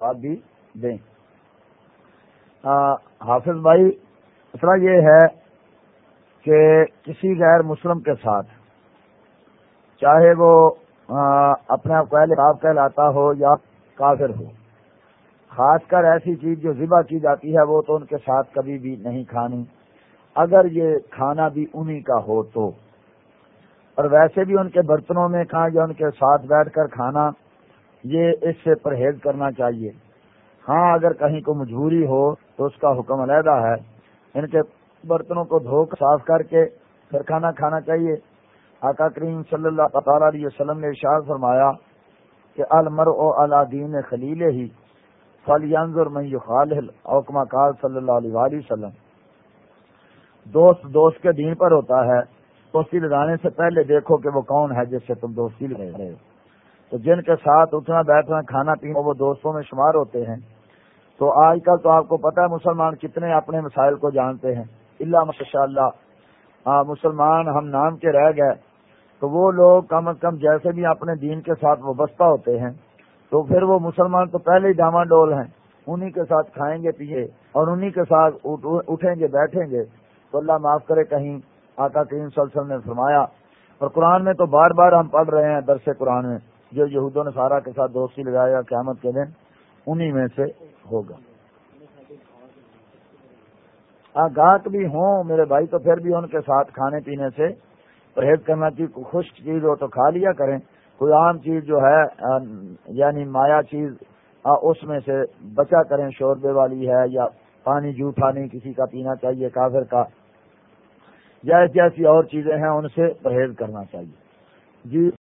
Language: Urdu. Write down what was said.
آپ بھی دیں۔ حافظ بھائی مسئلہ یہ ہے کہ کسی غیر مسلم کے ساتھ چاہے وہ اپنے آپ آپ کہلاتا ہو یا کافر ہو، خاص کر ایسی چیز جو ذبح کی جاتی ہے، وہ تو ان کے ساتھ کبھی بھی نہیں کھانی۔ اگر یہ کھانا بھی انہی کا ہو تو۔ اور ویسے بھی ان کے برتنوں میں کھا یا ان کے ساتھ بیٹھ کر کھانا یہ اس سے پرہیز کرنا چاہیے۔ ہاں اگر کہیں کو مجبوری ہو تو اس کا حکم علیحدہ ہے۔ ان کے برتنوں کو دھو کر صاف کر کے پھر کھانا کھانا چاہیے۔ آقا کریم صلی اللہ تعالی علیہ وسلم نے اشار فرمایا کہ المر او دین خلیل ہی فل میں خال اوکما کال صلی اللہ علیہ وسلم۔ دوست دوست کے دین پر ہوتا ہے۔ دوستی لگانے سے پہلے دیکھو کہ وہ کون ہے جس سے تم دوستی لگے رہے ہو تو جن کے ساتھ اٹھنا بیٹھنا کھانا پینا وہ دوستوں میں شمار ہوتے ہیں، تو آج کل تو آپ کو پتا ہے مسلمان کتنے اپنے مسائل کو جانتے ہیں۔ اللہ ماشاء اللہ مسلمان ہم نام کے رہ گئے، تو وہ لوگ کم از کم جیسے بھی اپنے دین کے ساتھ وابستہ ہوتے ہیں، تو پھر وہ مسلمان تو پہلے ہی ڈاما ڈول ہیں۔ انہی کے ساتھ کھائیں گے پیے اور انہی کے ساتھ اٹھیں گے، بیٹھیں گے۔ تو اللہ معاف کرے، کہیں آقا کریم صلی اللہ علیہ وسلم نے فرمایا، اور قرآن میں تو بار بار ہم پڑھ رہے ہیں درس قرآن میں۔ جو یہودوں نے سارا کے ساتھ دوستی لگایا قیامت کے دن، انہی میں سے ہوگا۔ گاہک بھی ہوں، میرے بھائی تو پھر بھی ان کے ساتھ کھانے پینے سے پرہیز کرنا چاہیے خشک چیز ہو تو کھا لیا کریں۔ کوئی عام چیز جو ہے یعنی مایا چیز اس میں سے بچا کریں۔ شوربے والی ہے یا پانی جھوٹا نہیں کسی کا پینا چاہیے، کافر کا۔ جیسی جیسی اور چیزیں ہیں، ان سے پرہیز کرنا چاہیے۔ جی